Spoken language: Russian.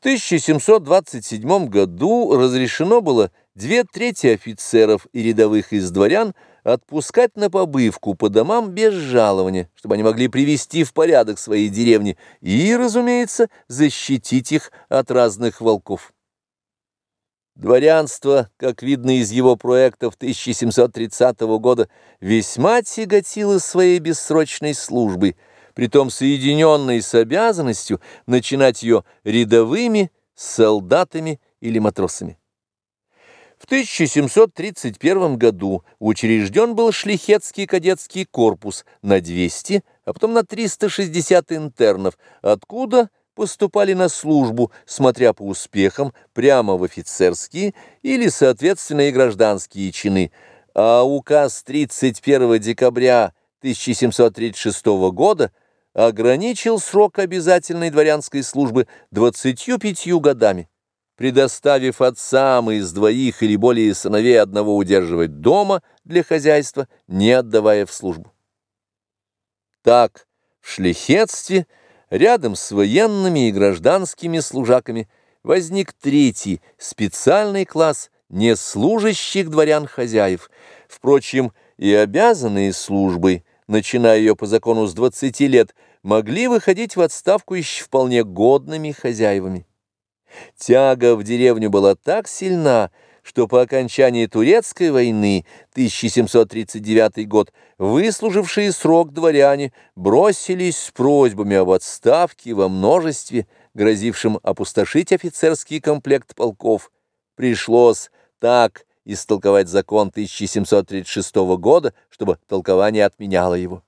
В 1727 году разрешено было две трети офицеров и рядовых из дворян отпускать на побывку по домам без жалования, чтобы они могли привести в порядок свои деревни и, разумеется, защитить их от разных волков. Дворянство, как видно из его проектов 1730 года, весьма тяготило своей бессрочной службой, притом соединенной с обязанностью начинать ее рядовыми, солдатами или матросами. В 1731 году учрежден был шлихетский кадетский корпус на 200, а потом на 360 интернов, откуда поступали на службу, смотря по успехам, прямо в офицерские или, соответственно, и гражданские чины, а указ 31 декабря 1736 года ограничил срок обязательной дворянской службы 25 годами, предоставив отцам из двоих или более сыновей одного удерживать дома для хозяйства, не отдавая в службу. Так, в шлихетстве, рядом с военными и гражданскими служаками, возник третий, специальный класс неслужащих дворян-хозяев, впрочем, и обязанные службой – начиная ее по закону с 20 лет, могли выходить в отставку еще вполне годными хозяевами. Тяга в деревню была так сильна, что по окончании Турецкой войны, 1739 год, выслужившие срок дворяне бросились с просьбами об отставке во множестве, грозившим опустошить офицерский комплект полков. Пришлось так истолковать закон 1736 года, чтобы толкование отменяло его.